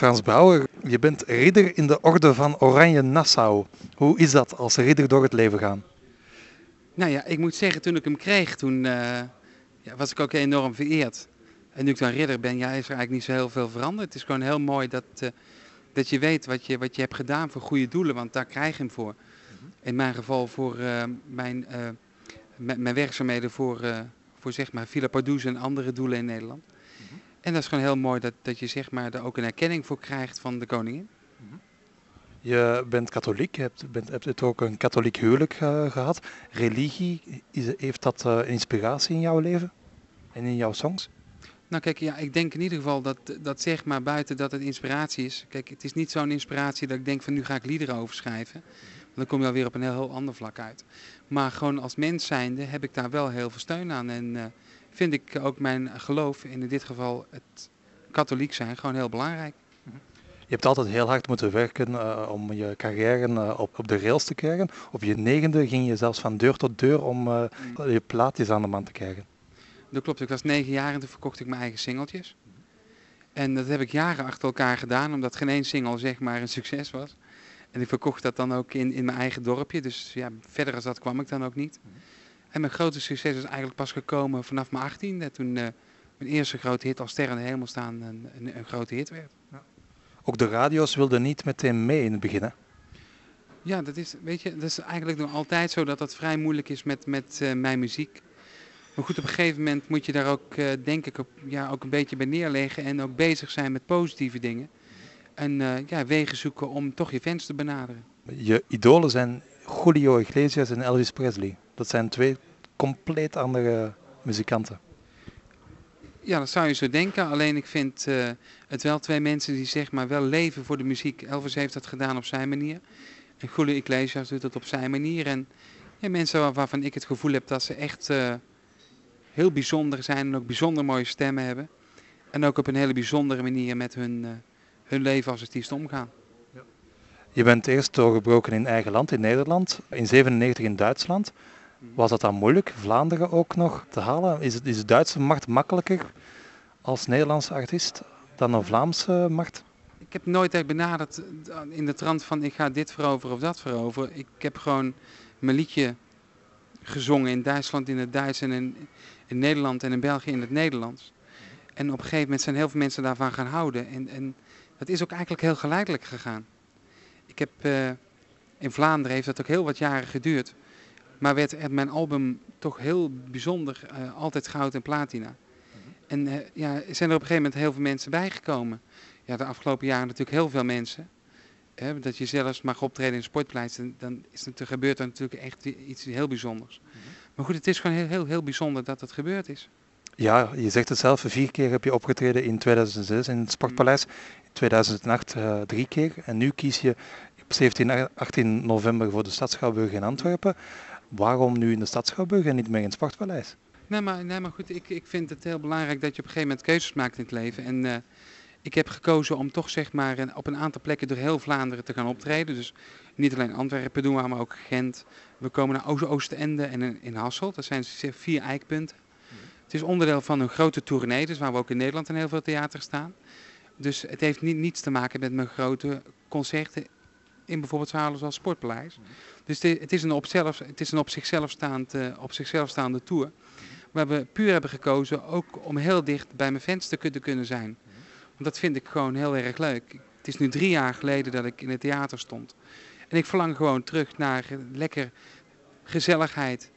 Frans Brouwer, je bent ridder in de orde van Oranje Nassau. Hoe is dat als ridder door het leven gaan? Nou ja, ik moet zeggen, toen ik hem kreeg, toen uh, ja, was ik ook enorm vereerd. En nu ik dan ridder ben, ja, is er eigenlijk niet zo heel veel veranderd. Het is gewoon heel mooi dat, uh, dat je weet wat je, wat je hebt gedaan voor goede doelen, want daar krijg je hem voor. In mijn geval voor uh, mijn, mijn werkzaamheden voor, voor zeg maar Villa Pardoes en andere doelen in Nederland. En dat is gewoon heel mooi dat, dat je zeg maar, daar ook een erkenning voor krijgt van de koningin. Je bent katholiek, je hebt, bent, hebt ook een katholiek huwelijk uh, gehad. Religie, is, heeft dat uh, inspiratie in jouw leven en in jouw songs? Nou kijk, ja, ik denk in ieder geval dat, dat zeg maar buiten dat het inspiratie is. Kijk, het is niet zo'n inspiratie dat ik denk van nu ga ik liederen over schrijven. Want dan kom je alweer op een heel, heel ander vlak uit. Maar gewoon als mens zijnde heb ik daar wel heel veel steun aan. En uh, vind ik ook mijn geloof, in dit geval het katholiek zijn, gewoon heel belangrijk. Je hebt altijd heel hard moeten werken uh, om je carrière uh, op, op de rails te krijgen. Op je negende ging je zelfs van deur tot deur om uh, je plaatjes aan de man te krijgen. Dat klopt, ik was negen jaar en toen verkocht ik mijn eigen singeltjes. En dat heb ik jaren achter elkaar gedaan, omdat geen één single zeg maar een succes was. En ik verkocht dat dan ook in, in mijn eigen dorpje, dus ja, verder als dat kwam ik dan ook niet. En mijn grote succes is eigenlijk pas gekomen vanaf mijn achttiende, toen mijn eerste grote hit als Ster in de Hemel staan een, een, een grote hit werd. Ja. Ook de radio's wilden niet meteen mee in het begin. Hè? Ja, dat is, weet je, dat is eigenlijk nog altijd zo dat dat vrij moeilijk is met, met uh, mijn muziek. Maar goed, op een gegeven moment moet je daar ook, uh, denk ik, op, ja, ook een beetje bij neerleggen en ook bezig zijn met positieve dingen. En uh, ja, wegen zoeken om toch je fans te benaderen. Je idolen zijn Julio Iglesias en Elvis Presley. Dat zijn twee compleet andere muzikanten. Ja, dat zou je zo denken. Alleen ik vind uh, het wel twee mensen die zeg maar wel leven voor de muziek. Elvis heeft dat gedaan op zijn manier. En Julio Iglesias doet dat op zijn manier. En ja, mensen waarvan ik het gevoel heb dat ze echt uh, heel bijzonder zijn en ook bijzonder mooie stemmen hebben. En ook op een hele bijzondere manier met hun, uh, hun leven als artiest omgaan. Ja. Je bent eerst doorgebroken in eigen land, in Nederland. In 97 in Duitsland. Was dat dan moeilijk, Vlaanderen ook nog te halen? Is, is de Duitse markt makkelijker als Nederlandse artiest dan een Vlaamse markt? Ik heb nooit echt benaderd in de trant van ik ga dit veroveren of dat veroveren. Ik heb gewoon mijn liedje gezongen in Duitsland in het Duits en in, Nederland en in België in het Nederlands. En op een gegeven moment zijn heel veel mensen daarvan gaan houden. En, en dat is ook eigenlijk heel geleidelijk gegaan. Ik heb, uh, in Vlaanderen heeft dat ook heel wat jaren geduurd. Maar werd mijn album toch heel bijzonder, uh, altijd goud en platina. -hmm. En uh, ja, zijn er op een gegeven moment heel veel mensen bijgekomen. Ja, de afgelopen jaren natuurlijk heel veel mensen. Hè, dat je zelfs mag optreden in sportplein, dan, dan is het, gebeurt er natuurlijk echt iets heel bijzonders. Mm -hmm. Maar goed, het is gewoon heel, heel, heel bijzonder dat het gebeurd is. Ja, je zegt het zelf, vier keer heb je opgetreden in 2006 in het Sportpaleis. In 2008 uh, drie keer. En nu kies je op 17, 18 november voor de Stadschouwburg in Antwerpen. Waarom nu in de Stadschouwburg en niet meer in het Sportpaleis? Nee, maar, nee, maar goed, ik, ik vind het heel belangrijk dat je op een gegeven moment keuzes maakt in het leven. En uh, ik heb gekozen om toch zeg maar op een aantal plekken door heel Vlaanderen te gaan optreden. Dus niet alleen Antwerpen doen we, maar ook Gent. We komen naar Oost Oostende en in, in Hasselt. Dat zijn vier eikpunten. Het is onderdeel van een grote tournee, dus waar we ook in Nederland in heel veel theater staan. Dus het heeft niet, niets te maken met mijn grote concerten in bijvoorbeeld zalen zoals Sportpaleis. Dus het is een op, het is een op, zichzelf, uh, op zichzelf staande tour. Waar we puur hebben gekozen ook om heel dicht bij mijn fans te kunnen, zijn. Want dat vind ik gewoon heel erg leuk. Het is nu drie jaar geleden dat ik in het theater stond. En ik verlang gewoon terug naar lekker gezelligheid.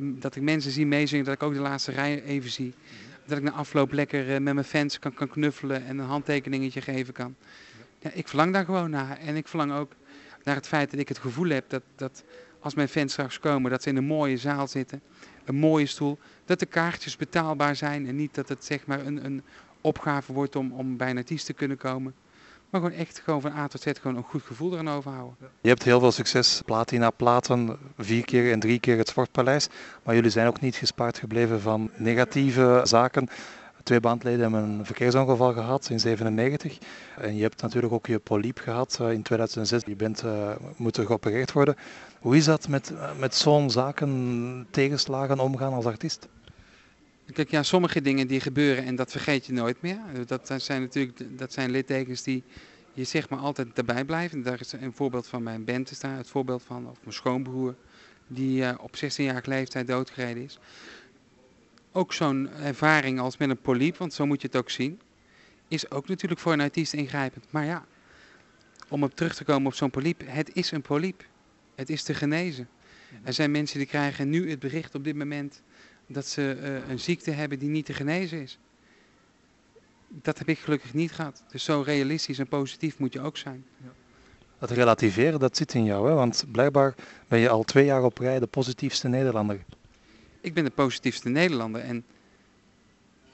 Dat ik mensen zie meezingen, dat ik ook de laatste rij even zie. Dat ik na afloop lekker uh, met mijn fans kan, kan knuffelen en een handtekeningetje geven kan. Ja, ik verlang daar gewoon naar. En ik verlang ook naar het feit dat ik het gevoel heb dat, dat als mijn fans straks komen, dat ze in een mooie zaal zitten, een mooie stoel, dat de kaartjes betaalbaar zijn en niet dat het zeg maar een, een opgave wordt om, om bij een artiest te kunnen komen. Maar gewoon echt gewoon van A tot Z gewoon een goed gevoel eraan overhouden. Je hebt heel veel succes, platina platen, vier keer en drie keer het Sportpaleis. Maar jullie zijn ook niet gespaard gebleven van negatieve zaken. Twee bandleden hebben een verkeersongeval gehad in 97. En je hebt natuurlijk ook je polyp gehad in 2006. Je bent uh, moeten geopereerd worden. Hoe is dat met, met zo'n zaken, tegenslagen omgaan als artiest? Kijk, ja, sommige dingen die gebeuren en dat vergeet je nooit meer. Dat zijn natuurlijk dat zijn littekens die je zeg maar altijd erbij blijven. Daar is een voorbeeld van mijn band is daar het voorbeeld van. Of mijn schoonbroer die op 16-jarige leeftijd doodgereden is. Ook zo'n ervaring als met een poliep, want zo moet je het ook zien, is ook natuurlijk voor een artiest ingrijpend. Maar ja, om op terug te komen op zo'n poliep, het is een poliep. Het is te genezen. Er zijn mensen die krijgen nu het bericht op dit moment dat ze uh, een ziekte hebben die niet te genezen is. Dat heb ik gelukkig niet gehad. Dus zo realistisch en positief moet je ook zijn. Ja. Dat relativeren, dat zit in jou, hè? want blijkbaar ben je al twee jaar op rij de positiefste Nederlander. Ik ben de positiefste Nederlander en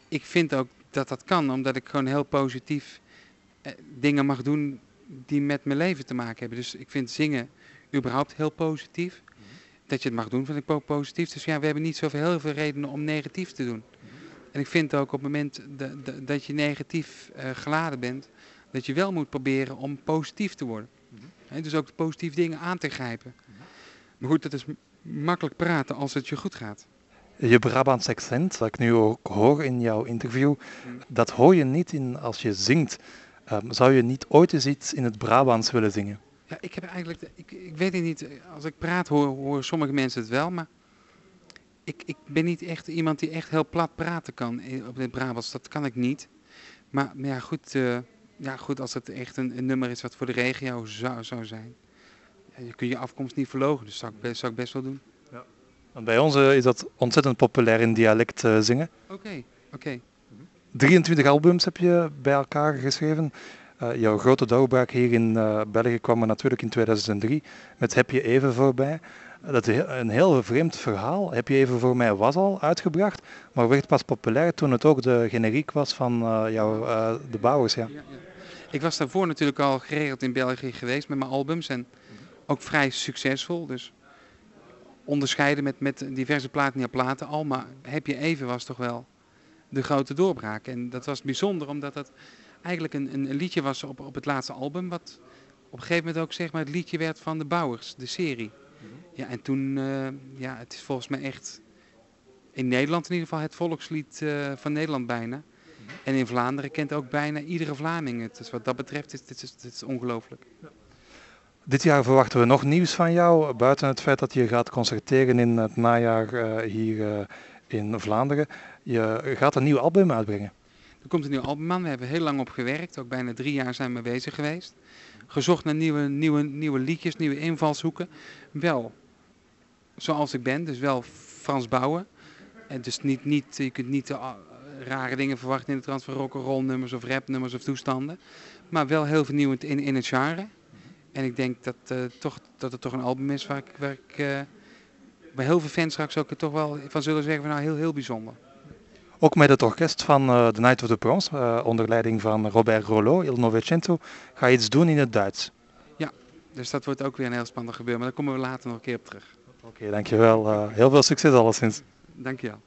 ik vind ook dat dat kan, omdat ik gewoon heel positief eh, dingen mag doen die met mijn leven te maken hebben. Dus ik vind zingen überhaupt heel positief. Mhm. Dat je het mag doen, vind ik positief. Dus ja, we hebben niet zoveel heel veel redenen om negatief te doen. Mhm. En ik vind ook op het moment dat je negatief uh, geladen bent, dat je wel moet proberen om positief te worden. Mm dus ook positieve dingen aan te grijpen. Maar goed, dat is makkelijk praten als het je goed gaat. Je Brabants accent, dat ik nu ook hoor in jouw interview, dat hoor je niet in als je zingt. Um, zou je niet ooit eens iets in het Brabants willen zingen? Ja, ik heb eigenlijk, ik, ik weet het niet, als ik praat hoor, horen sommige mensen het wel, maar ik, ik ben niet echt iemand die echt heel plat praten kan op het Brabants. Dat kan ik niet. Maar, maar ja, goed, uh, ja, goed, als het echt een, nummer is wat voor de regio zou, zou zijn. Ja, je kunt je afkomst niet verlogen, dus best, zou ik best wel doen. Want bij ons uh, is dat ontzettend populair in dialect uh, zingen. Oké, okay, oké. Okay. 23 albums heb je bij elkaar geschreven. Uh, jouw grote doorbraak hier in België kwam er natuurlijk in 2003 met Heb je even voorbij. Dat is een heel vreemd verhaal. Heb je even voor mij was al uitgebracht, maar werd pas populair toen het ook de generiek was van jouw, de bouwers. Ja. Ja, ja. Ik was daarvoor natuurlijk al geregeld in België geweest met mijn albums en ook vrij succesvol. Dus onderscheiden met, met diverse platen platen al, maar Heb je even was toch wel de grote doorbraak. En dat was bijzonder omdat het eigenlijk een, een liedje was op, op het laatste album, wat op een gegeven moment ook zeg maar, het liedje werd van de Bouwers, de serie. Ja, en toen, uh, ja, het is volgens mij echt in Nederland in ieder geval het volkslied uh, van Nederland bijna. Mhm. En in Vlaanderen kent ook bijna iedere Vlaming het. Dus wat dat betreft is dit is, dit is ongelooflijk. Ja. Dit jaar verwachten we nog nieuws van jou, buiten het feit dat je gaat concerteren in het najaar uh, hier in Vlaanderen. Je gaat een nieuw album uitbrengen. Er komt een nieuw album aan, we hebben heel lang op gewerkt, ook bijna drie jaar zijn we bezig geweest. Gezocht naar nieuwe, nieuwe, nieuwe liedjes, nieuwe invalshoeken. Wel zoals ik ben, dus wel Frans bouwen. En dus niet, niet, je kunt niet uh, rare dingen verwachten in de trant van rock'n'roll nummers of rapnummers of toestanden. Maar wel heel vernieuwend in, in het genre. En ik denk dat, uh, toch, dat het toch een album is waar ik, waar ik uh, bij heel veel fans straks ook toch wel van zullen zeggen van nou heel, heel bijzonder. Ook met het orkest van uh, The Night of the Proms, onder leiding van Robert Rollo, Il Novecento, ga je iets doen in het Duits. Ja, dus dat wordt ook weer een heel spannend gebeuren, maar daar komen we later nog een keer op terug. Oké, okay, dankjewel. Heel veel succes alleszins. Dankjewel.